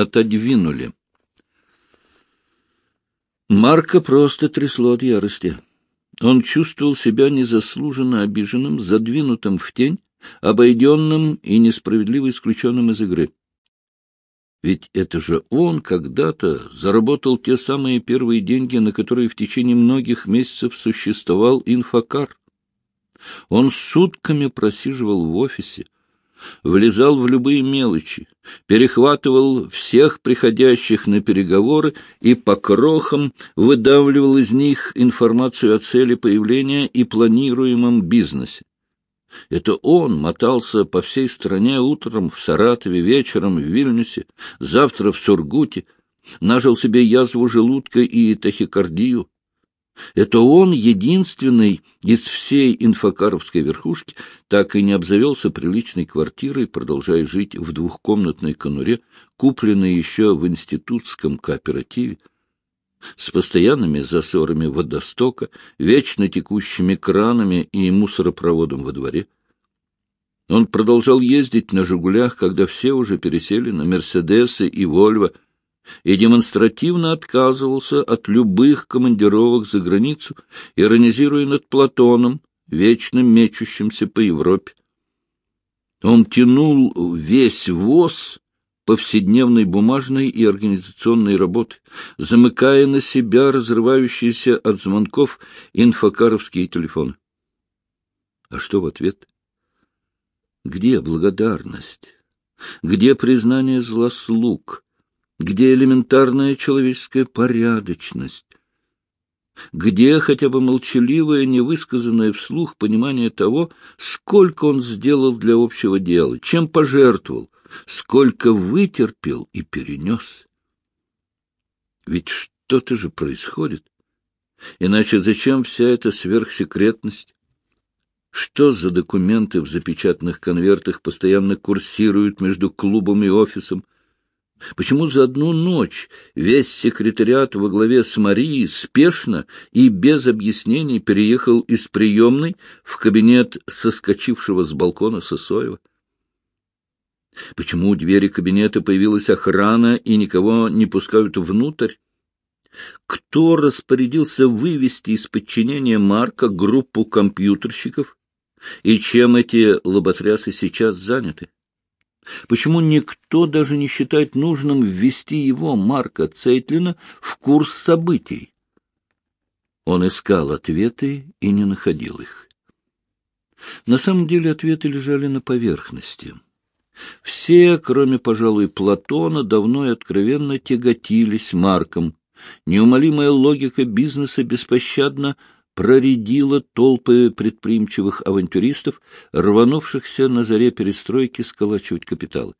отодвинули. Марка просто трясло от ярости. Он чувствовал себя незаслуженно обиженным, задвинутым в тень, обойденным и несправедливо исключенным из игры. Ведь это же он когда-то заработал те самые первые деньги, на которые в течение многих месяцев существовал инфокар. Он сутками просиживал в офисе, влезал в любые мелочи, перехватывал всех приходящих на переговоры и по крохам выдавливал из них информацию о цели появления и планируемом бизнесе. Это он мотался по всей стране утром в Саратове, вечером в Вильнюсе, завтра в Сургуте, нажил себе язву желудка и тахикардию, это он, единственный из всей инфокаровской верхушки, так и не обзавелся приличной квартирой, продолжая жить в двухкомнатной конуре, купленной еще в институтском кооперативе, с постоянными засорами водостока, вечно текущими кранами и мусоропроводом во дворе. Он продолжал ездить на «Жигулях», когда все уже пересели на «Мерседесы» и «Вольво», и демонстративно отказывался от любых командировок за границу, иронизируя над Платоном, вечно мечущимся по Европе. Он тянул весь воз повседневной бумажной и организационной работы, замыкая на себя разрывающиеся от звонков инфокаровские телефоны. А что в ответ? Где благодарность? Где признание злослуг? Где элементарная человеческая порядочность? Где хотя бы молчаливое, невысказанное вслух понимание того, сколько он сделал для общего дела, чем пожертвовал, сколько вытерпел и перенес? Ведь что-то же происходит. Иначе зачем вся эта сверхсекретность? Что за документы в запечатанных конвертах постоянно курсируют между клубом и офисом? Почему за одну ночь весь секретариат во главе с Марией спешно и без объяснений переехал из приемной в кабинет соскочившего с балкона Сосоева? Почему у двери кабинета появилась охрана и никого не пускают внутрь? Кто распорядился вывести из подчинения Марка группу компьютерщиков? И чем эти лоботрясы сейчас заняты? Почему никто даже не считает нужным ввести его, Марка Цейтлина, в курс событий? Он искал ответы и не находил их. На самом деле ответы лежали на поверхности. Все, кроме, пожалуй, Платона, давно и откровенно тяготились Марком. Неумолимая логика бизнеса беспощадно проредила толпы предприимчивых авантюристов, рванувшихся на заре перестройки сколачивать капиталы.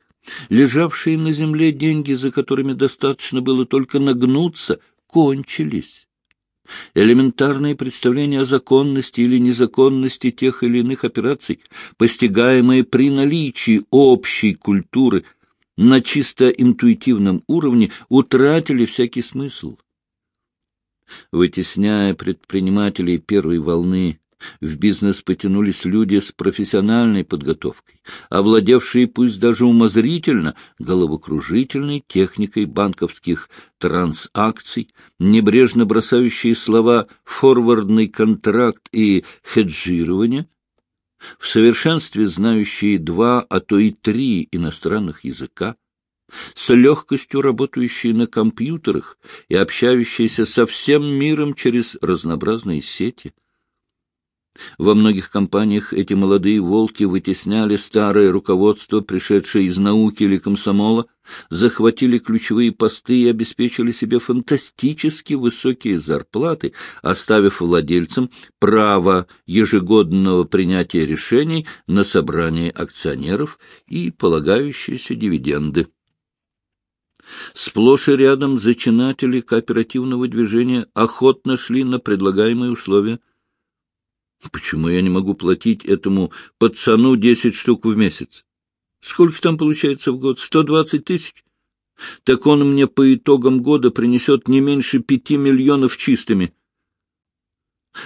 Лежавшие на земле деньги, за которыми достаточно было только нагнуться, кончились. Элементарные представления о законности или незаконности тех или иных операций, постигаемые при наличии общей культуры на чисто интуитивном уровне, утратили всякий смысл. Вытесняя предпринимателей первой волны, в бизнес потянулись люди с профессиональной подготовкой, овладевшие пусть даже умозрительно головокружительной техникой банковских трансакций, небрежно бросающие слова «форвардный контракт» и «хеджирование», в совершенстве знающие два, а то и три иностранных языка, с легкостью работающие на компьютерах и общающиеся со всем миром через разнообразные сети. Во многих компаниях эти молодые волки вытесняли старое руководство, пришедшее из науки или комсомола, захватили ключевые посты и обеспечили себе фантастически высокие зарплаты, оставив владельцам право ежегодного принятия решений на собрании акционеров и полагающиеся дивиденды. Сплошь и рядом зачинатели кооперативного движения охотно шли на предлагаемые условия. Почему я не могу платить этому пацану десять штук в месяц? Сколько там получается в год? Сто двадцать тысяч? Так он мне по итогам года принесет не меньше пяти миллионов чистыми.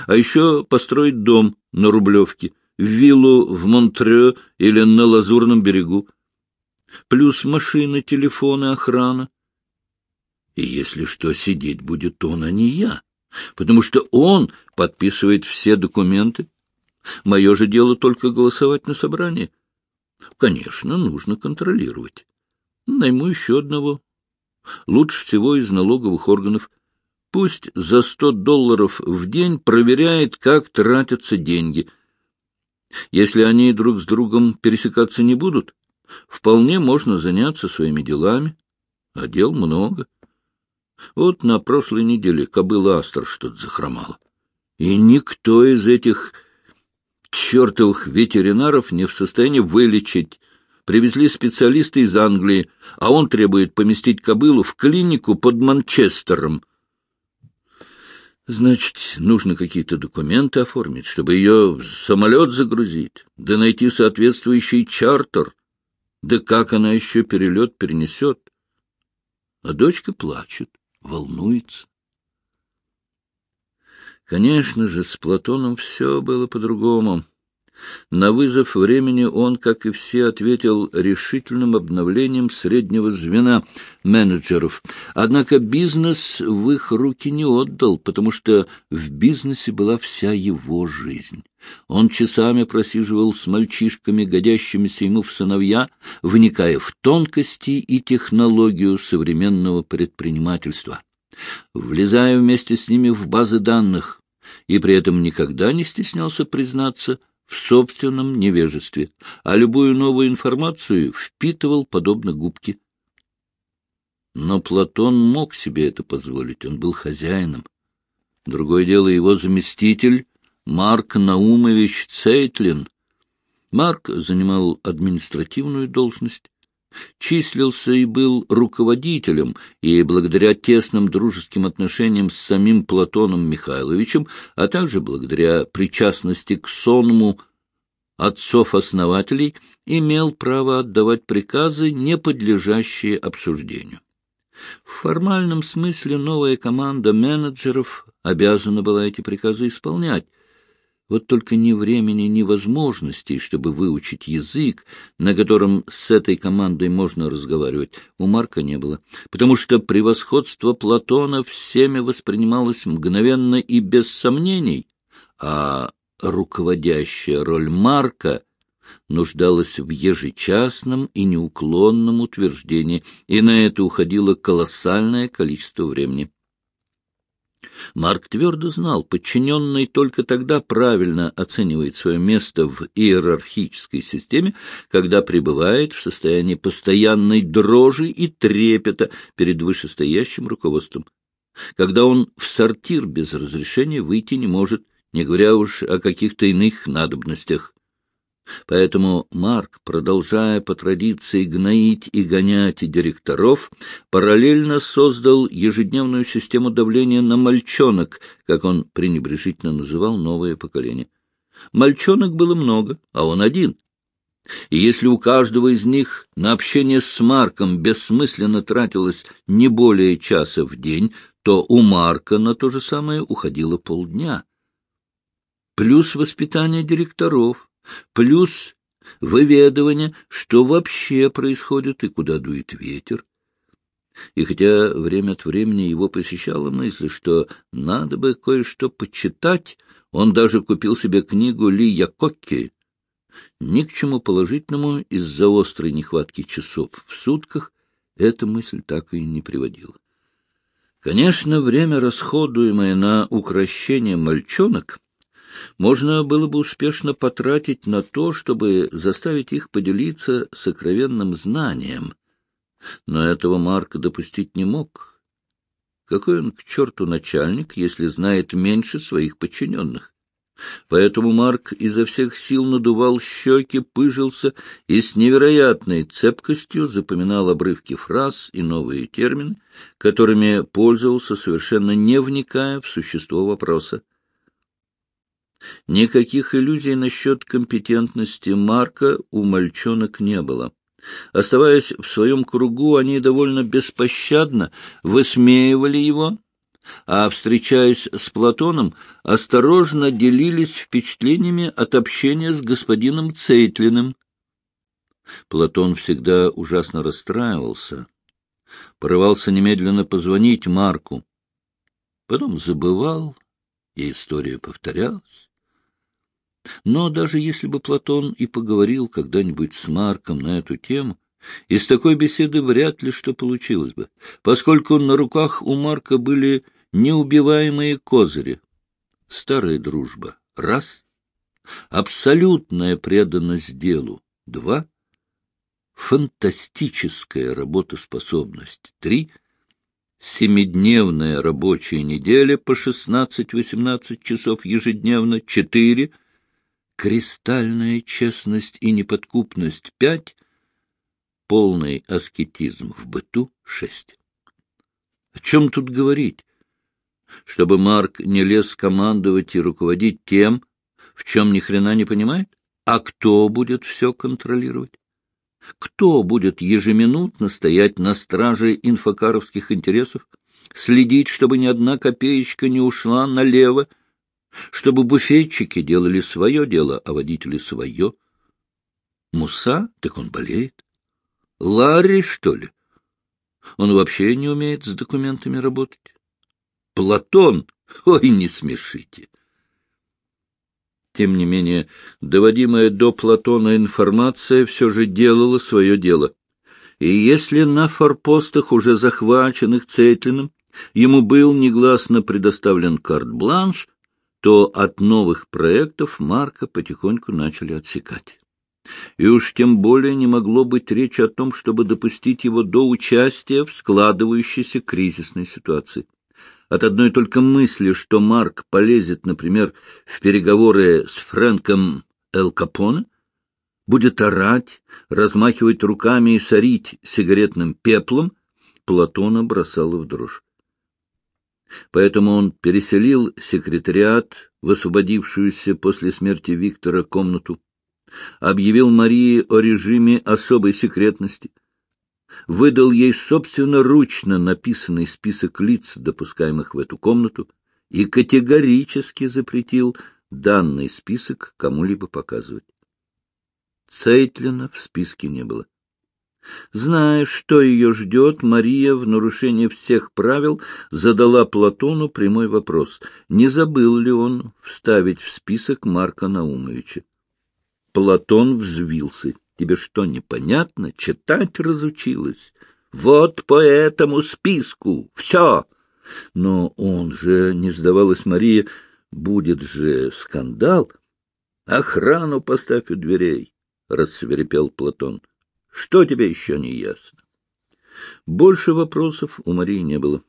А еще построить дом на Рублевке, виллу в Монтрео или на Лазурном берегу. Плюс машины, телефоны, охрана. И если что, сидеть будет он, а не я, потому что он подписывает все документы. Мое же дело только голосовать на собрании. Конечно, нужно контролировать. Найму еще одного. Лучше всего из налоговых органов. Пусть за сто долларов в день проверяет, как тратятся деньги. Если они друг с другом пересекаться не будут, вполне можно заняться своими делами. А дел много. Вот на прошлой неделе кобыла Астр что-то захромала. И никто из этих чертовых ветеринаров не в состоянии вылечить. Привезли специалисты из Англии, а он требует поместить кобылу в клинику под Манчестером. Значит, нужно какие-то документы оформить, чтобы ее в самолет загрузить, да найти соответствующий чартер. Да как она еще перелет перенесет? А дочка плачет, волнуется. Конечно же, с Платоном все было по-другому. На вызов времени он, как и все, ответил решительным обновлением среднего звена менеджеров. Однако бизнес в их руки не отдал, потому что в бизнесе была вся его жизнь. Он часами просиживал с мальчишками, годящимися ему в сыновья, вникая в тонкости и технологию современного предпринимательства. Влезая вместе с ними в базы данных, и при этом никогда не стеснялся признаться в собственном невежестве, а любую новую информацию впитывал подобно губке. Но Платон мог себе это позволить, он был хозяином. Другое дело его заместитель Марк Наумович Цейтлин. Марк занимал административную должность, числился и был руководителем, и благодаря тесным дружеским отношениям с самим Платоном Михайловичем, а также благодаря причастности к сонму отцов-основателей, имел право отдавать приказы, не подлежащие обсуждению. В формальном смысле новая команда менеджеров обязана была эти приказы исполнять, вот только ни времени, ни возможностей, чтобы выучить язык, на котором с этой командой можно разговаривать, у Марка не было, потому что превосходство Платона всеми воспринималось мгновенно и без сомнений, а руководящая роль Марка нуждалась в ежечасном и неуклонном утверждении, и на это уходило колоссальное количество времени. Марк твердо знал, подчиненный только тогда правильно оценивает свое место в иерархической системе, когда пребывает в состоянии постоянной дрожи и трепета перед вышестоящим руководством, когда он в сортир без разрешения выйти не может, не говоря уж о каких-то иных надобностях. Поэтому Марк, продолжая по традиции гноить и гонять директоров, параллельно создал ежедневную систему давления на мальчонок, как он пренебрежительно называл новое поколение. Мальчонок было много, а он один. И если у каждого из них на общение с Марком бессмысленно тратилось не более часа в день, то у Марка на то же самое уходило полдня. Плюс воспитание директоров — плюс выведывание, что вообще происходит и куда дует ветер. И хотя время от времени его посещала мысль, что надо бы кое-что почитать, он даже купил себе книгу Ли Якокки. Ни к чему положительному из-за острой нехватки часов в сутках эта мысль так и не приводила. Конечно, время, расходуемое на укращение мальчонок, можно было бы успешно потратить на то, чтобы заставить их поделиться сокровенным знанием. Но этого Марк допустить не мог. Какой он к черту начальник, если знает меньше своих подчиненных? Поэтому Марк изо всех сил надувал щеки, пыжился и с невероятной цепкостью запоминал обрывки фраз и новые термины, которыми пользовался, совершенно не вникая в существо вопроса. Никаких иллюзий насчет компетентности Марка у мальчонок не было. Оставаясь в своем кругу, они довольно беспощадно высмеивали его, а, встречаясь с Платоном, осторожно делились впечатлениями от общения с господином Цейтлиным. Платон всегда ужасно расстраивался, порывался немедленно позвонить Марку, потом забывал, и история повторялась. Но даже если бы Платон и поговорил когда-нибудь с Марком на эту тему, из такой беседы вряд ли что получилось бы, поскольку на руках у Марка были неубиваемые козыри. Старая дружба — раз, абсолютная преданность делу — два, фантастическая работоспособность — три, семидневная рабочая неделя по 16-18 часов ежедневно — четыре, кристальная честность и неподкупность — пять, полный аскетизм в быту — шесть. О чем тут говорить? Чтобы Марк не лез командовать и руководить тем, в чем ни хрена не понимает? А кто будет все контролировать? Кто будет ежеминутно стоять на страже инфокаровских интересов, следить, чтобы ни одна копеечка не ушла налево, чтобы буфетчики делали свое дело, а водители свое? Муса? Так он болеет. Ларри, что ли? Он вообще не умеет с документами работать. Платон? Ой, не смешите. Тем не менее, доводимая до Платона информация все же делала свое дело. И если на форпостах, уже захваченных Цейтлиным, ему был негласно предоставлен карт-бланш, то от новых проектов Марка потихоньку начали отсекать. И уж тем более не могло быть речи о том, чтобы допустить его до участия в складывающейся кризисной ситуации. От одной только мысли, что Марк полезет, например, в переговоры с Фрэнком Эл Капоне, будет орать, размахивать руками и сорить сигаретным пеплом, Платона бросало в дрожь. Поэтому он переселил секретариат в освободившуюся после смерти Виктора комнату, объявил Марии о режиме особой секретности, выдал ей собственноручно написанный список лиц, допускаемых в эту комнату, и категорически запретил данный список кому-либо показывать. Цейтлина в списке не было. Зная, что ее ждет, Мария в нарушение всех правил задала Платону прямой вопрос, не забыл ли он вставить в список Марка Наумовича. Платон взвился. Тебе что, непонятно? Читать разучилась? Вот по этому списку. Все. Но он же, не сдавалась Мария, будет же скандал. Охрану поставь у дверей, — рассверепел Платон. Что тебе еще не ясно? Больше вопросов у Марии не было.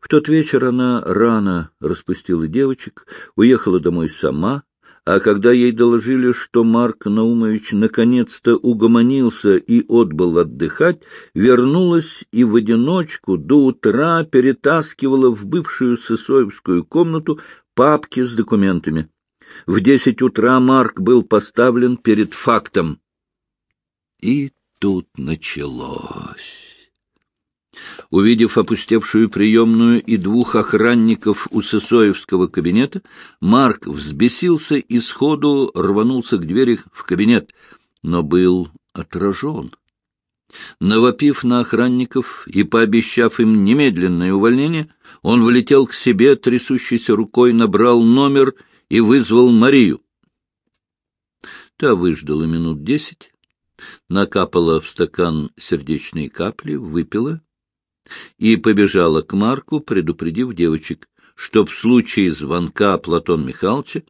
В тот вечер она рано распустила девочек, уехала домой сама, а когда ей доложили, что Марк Наумович наконец-то угомонился и отбыл отдыхать, вернулась и в одиночку до утра перетаскивала в бывшую Сысоевскую комнату папки с документами. В десять утра Марк был поставлен перед фактом. И тут началось. Увидев опустевшую приемную и двух охранников у Сысоевского кабинета, Марк взбесился и сходу рванулся к двери в кабинет, но был отражен. Навопив на охранников и пообещав им немедленное увольнение, он влетел к себе, трясущейся рукой набрал номер и вызвал Марию. Та выждала минут десять, накапала в стакан сердечные капли, выпила и побежала к Марку, предупредив девочек, что в случае звонка Платон Михайловича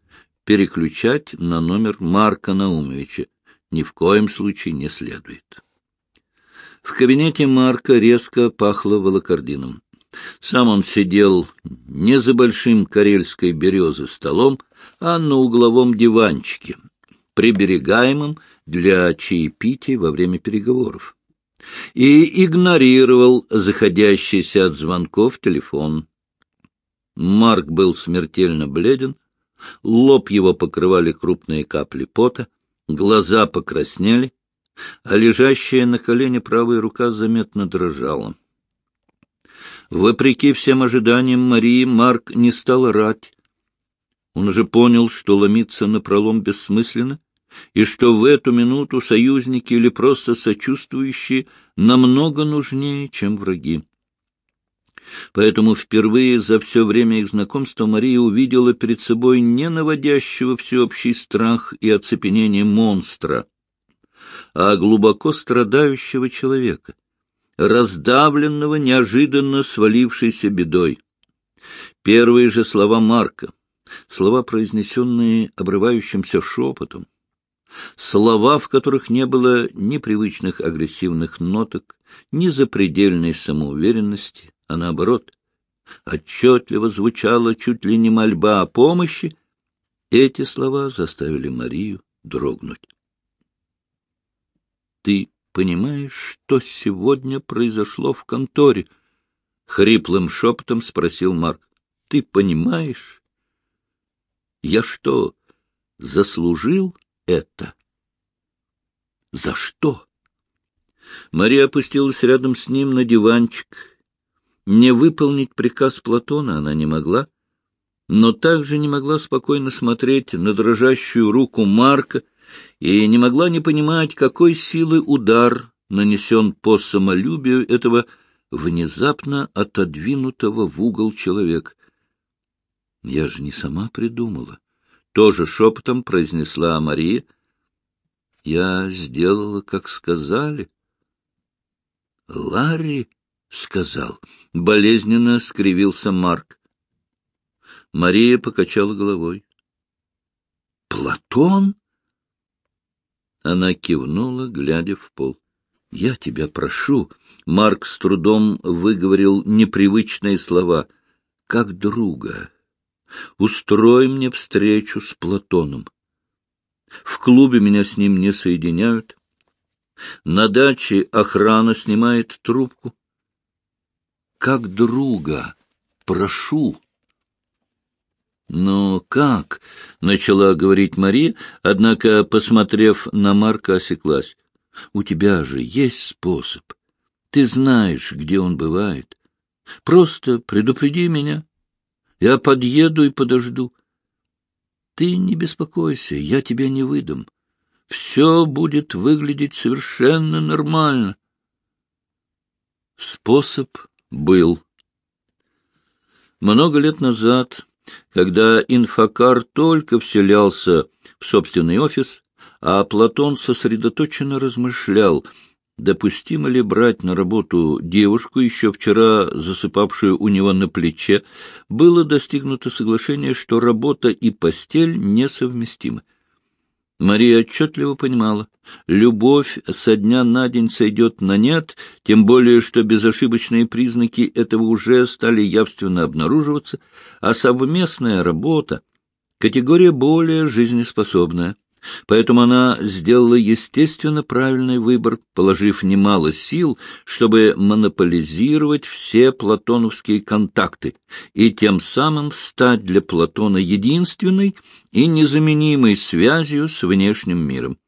переключать на номер Марка Наумовича ни в коем случае не следует. В кабинете Марка резко пахло волокордином. Сам он сидел не за большим карельской березы столом, а на угловом диванчике, приберегаемом для чаепития во время переговоров и игнорировал заходящийся от звонков телефон. Марк был смертельно бледен, лоб его покрывали крупные капли пота, глаза покраснели, а лежащая на колене правая рука заметно дрожала. Вопреки всем ожиданиям Марии, Марк не стал орать. Он уже понял, что ломиться на пролом бессмысленно, и что в эту минуту союзники или просто сочувствующие намного нужнее, чем враги. Поэтому впервые за все время их знакомства Мария увидела перед собой не наводящего всеобщий страх и оцепенение монстра, а глубоко страдающего человека, раздавленного неожиданно свалившейся бедой. Первые же слова Марка, слова, произнесенные обрывающимся шепотом, слова, в которых не было ни привычных агрессивных ноток, ни запредельной самоуверенности, а наоборот, отчетливо звучала чуть ли не мольба о помощи, эти слова заставили Марию дрогнуть. — Ты понимаешь, что сегодня произошло в конторе? — хриплым шепотом спросил Марк. — Ты понимаешь? Я что, заслужил это? За что? Мария опустилась рядом с ним на диванчик не выполнить приказ Платона она не могла, но также не могла спокойно смотреть на дрожащую руку Марка и не могла не понимать, какой силы удар нанесен по самолюбию этого внезапно отодвинутого в угол человека. — Я же не сама придумала. Тоже шепотом произнесла Мария. — Я сделала, как сказали. — Ларри сказал. Болезненно скривился Марк. Мария покачала головой. — Платон? Она кивнула, глядя в пол. — Я тебя прошу. Марк с трудом выговорил непривычные слова. — Как друга. Устрой мне встречу с Платоном. В клубе меня с ним не соединяют. На даче охрана снимает трубку как друга. Прошу. «Но как?» — начала говорить Мари, однако, посмотрев на Марка, осеклась. «У тебя же есть способ. Ты знаешь, где он бывает. Просто предупреди меня. Я подъеду и подожду. Ты не беспокойся, я тебя не выдам. Все будет выглядеть совершенно нормально». Способ был. Много лет назад, когда инфокар только вселялся в собственный офис, а Платон сосредоточенно размышлял, допустимо ли брать на работу девушку, еще вчера засыпавшую у него на плече, было достигнуто соглашение, что работа и постель несовместимы. Мария отчетливо понимала, любовь со дня на день сойдет на нет, тем более, что безошибочные признаки этого уже стали явственно обнаруживаться, а совместная работа — категория более жизнеспособная. Поэтому она сделала естественно правильный выбор, положив немало сил, чтобы монополизировать все платоновские контакты и тем самым стать для Платона единственной и незаменимой связью с внешним миром.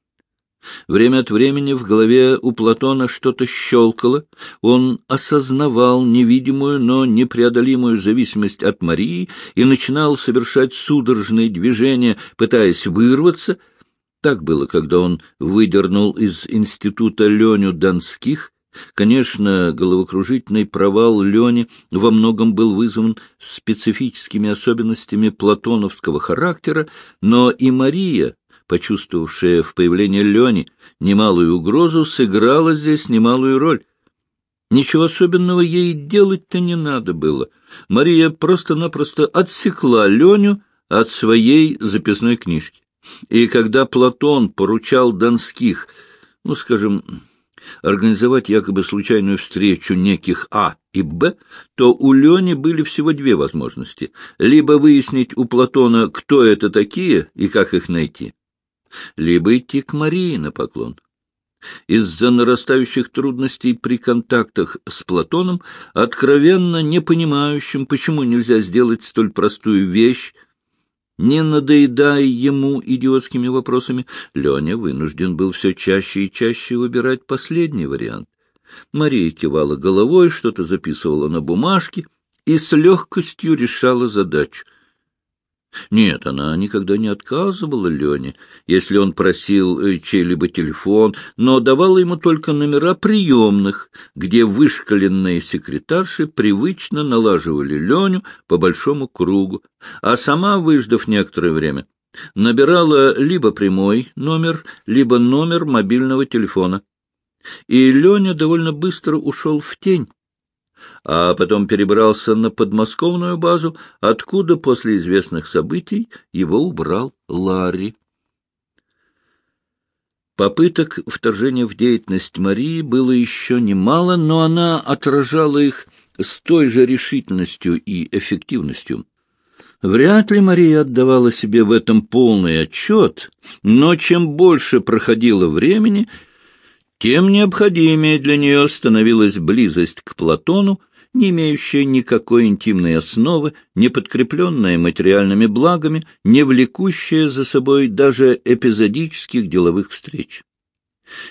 Время от времени в голове у Платона что-то щелкало, он осознавал невидимую, но непреодолимую зависимость от Марии и начинал совершать судорожные движения, пытаясь вырваться — так было, когда он выдернул из института Леню Донских. Конечно, головокружительный провал Лени во многом был вызван специфическими особенностями платоновского характера, но и Мария, почувствовавшая в появлении Лени немалую угрозу, сыграла здесь немалую роль. Ничего особенного ей делать-то не надо было. Мария просто-напросто отсекла Леню от своей записной книжки. И когда Платон поручал Донских, ну, скажем, организовать якобы случайную встречу неких А и Б, то у Лени были всего две возможности. Либо выяснить у Платона, кто это такие и как их найти, либо идти к Марии на поклон. Из-за нарастающих трудностей при контактах с Платоном, откровенно не понимающим, почему нельзя сделать столь простую вещь, не надоедая ему идиотскими вопросами, Леня вынужден был все чаще и чаще выбирать последний вариант. Мария кивала головой, что-то записывала на бумажке и с легкостью решала задачу. Нет, она никогда не отказывала Лене, если он просил э, чей-либо телефон, но давала ему только номера приемных, где вышкаленные секретарши привычно налаживали Леню по большому кругу, а сама, выждав некоторое время, набирала либо прямой номер, либо номер мобильного телефона. И Леня довольно быстро ушел в тень, а потом перебрался на подмосковную базу, откуда после известных событий его убрал Ларри. Попыток вторжения в деятельность Марии было еще немало, но она отражала их с той же решительностью и эффективностью. Вряд ли Мария отдавала себе в этом полный отчет, но чем больше проходило времени, тем необходимее для нее становилась близость к Платону, не имеющая никакой интимной основы, не подкрепленная материальными благами, не влекущая за собой даже эпизодических деловых встреч.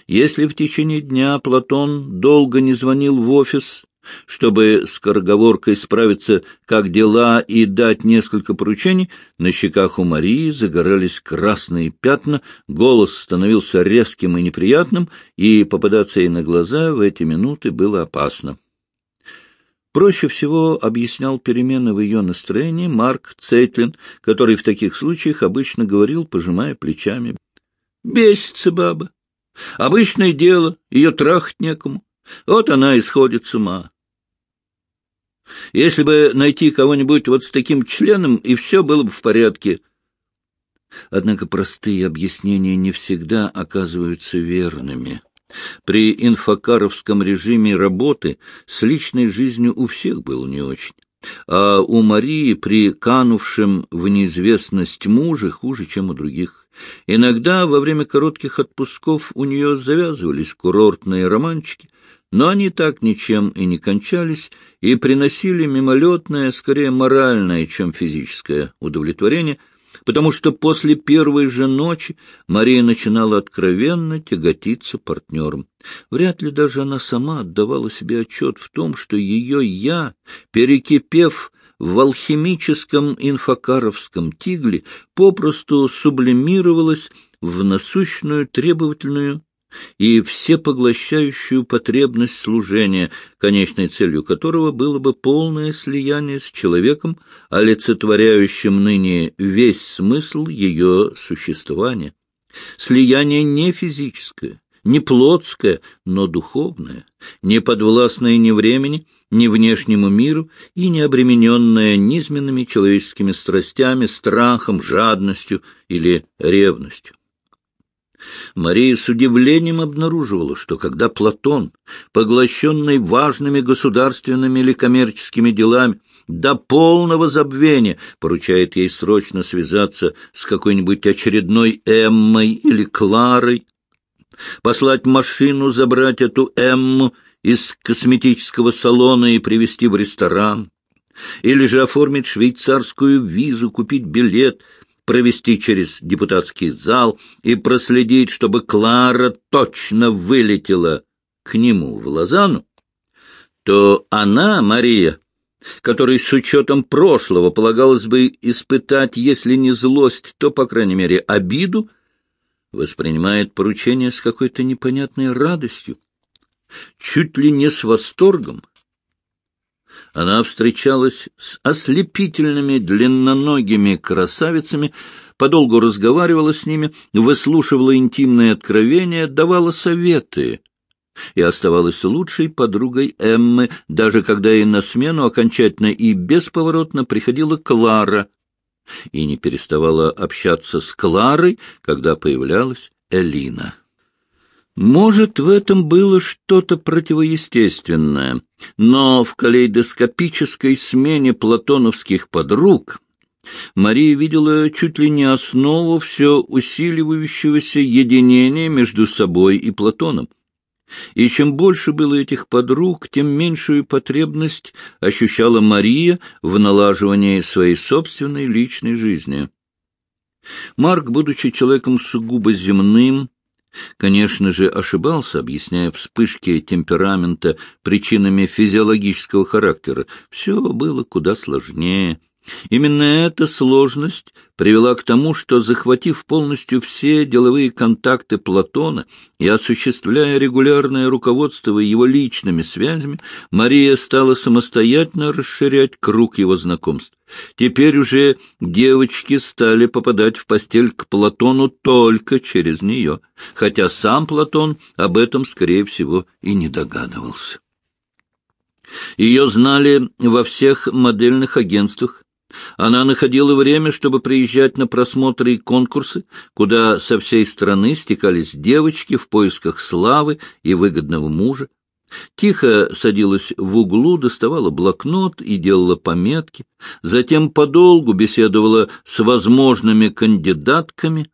Если в течение дня Платон долго не звонил в офис, чтобы с скороговоркой справиться, как дела, и дать несколько поручений, на щеках у Марии загорались красные пятна, голос становился резким и неприятным, и попадаться ей на глаза в эти минуты было опасно. Проще всего объяснял перемены в ее настроении Марк Цейтлин, который в таких случаях обычно говорил, пожимая плечами. «Бесится баба. Обычное дело, ее трахать некому. Вот она и сходит с ума. Если бы найти кого-нибудь вот с таким членом, и все было бы в порядке. Однако простые объяснения не всегда оказываются верными. При инфокаровском режиме работы с личной жизнью у всех было не очень. А у Марии при канувшем в неизвестность муже хуже, чем у других. Иногда во время коротких отпусков у нее завязывались курортные романчики, но они так ничем и не кончались и приносили мимолетное, скорее моральное, чем физическое удовлетворение, потому что после первой же ночи Мария начинала откровенно тяготиться партнером. Вряд ли даже она сама отдавала себе отчет в том, что ее «я», перекипев в алхимическом инфокаровском тигле, попросту сублимировалась в насущную требовательную и всепоглощающую потребность служения, конечной целью которого было бы полное слияние с человеком, олицетворяющим ныне весь смысл ее существования. Слияние не физическое, не плотское, но духовное, не подвластное ни времени, ни внешнему миру и не обремененное низменными человеческими страстями, страхом, жадностью или ревностью. Мария с удивлением обнаруживала, что когда Платон, поглощенный важными государственными или коммерческими делами, до полного забвения поручает ей срочно связаться с какой-нибудь очередной Эммой или Кларой, послать машину забрать эту Эмму из косметического салона и привезти в ресторан, или же оформить швейцарскую визу, купить билет — провести через депутатский зал и проследить, чтобы Клара точно вылетела к нему в Лозану, то она, Мария, которой с учетом прошлого полагалось бы испытать, если не злость, то, по крайней мере, обиду, воспринимает поручение с какой-то непонятной радостью, чуть ли не с восторгом, она встречалась с ослепительными длинноногими красавицами, подолгу разговаривала с ними, выслушивала интимные откровения, давала советы и оставалась лучшей подругой Эммы, даже когда ей на смену окончательно и бесповоротно приходила Клара, и не переставала общаться с Кларой, когда появлялась Элина. Может, в этом было что-то противоестественное, но в калейдоскопической смене платоновских подруг Мария видела чуть ли не основу все усиливающегося единения между собой и Платоном. И чем больше было этих подруг, тем меньшую потребность ощущала Мария в налаживании своей собственной личной жизни. Марк, будучи человеком сугубо земным, Конечно же, ошибался, объясняя вспышки темперамента причинами физиологического характера. Все было куда сложнее. Именно эта сложность привела к тому, что, захватив полностью все деловые контакты Платона и осуществляя регулярное руководство его личными связями, Мария стала самостоятельно расширять круг его знакомств. Теперь уже девочки стали попадать в постель к Платону только через нее, хотя сам Платон об этом, скорее всего, и не догадывался. Ее знали во всех модельных агентствах, она находила время, чтобы приезжать на просмотры и конкурсы, куда со всей страны стекались девочки в поисках славы и выгодного мужа. Тихо садилась в углу, доставала блокнот и делала пометки, затем подолгу беседовала с возможными кандидатками,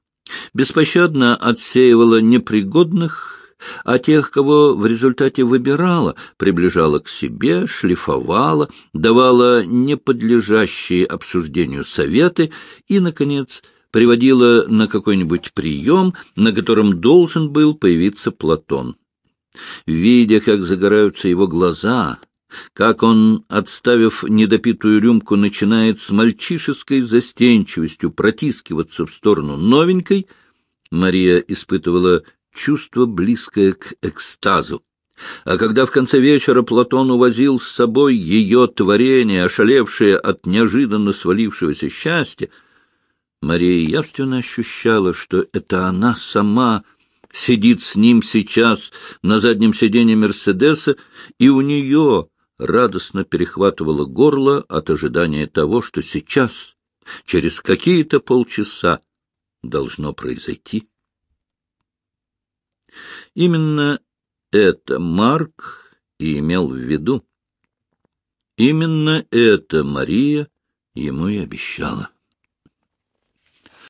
беспощадно отсеивала непригодных, а тех, кого в результате выбирала, приближала к себе, шлифовала, давала неподлежащие обсуждению советы и, наконец, приводила на какой-нибудь прием, на котором должен был появиться Платон. Видя, как загораются его глаза, как он, отставив недопитую рюмку, начинает с мальчишеской застенчивостью протискиваться в сторону новенькой, Мария испытывала чувство, близкое к экстазу. А когда в конце вечера Платон увозил с собой ее творение, ошалевшее от неожиданно свалившегося счастья, Мария явственно ощущала, что это она сама сидит с ним сейчас на заднем сиденье Мерседеса, и у нее радостно перехватывало горло от ожидания того, что сейчас, через какие-то полчаса, должно произойти. Именно это Марк и имел в виду. Именно это Мария ему и обещала.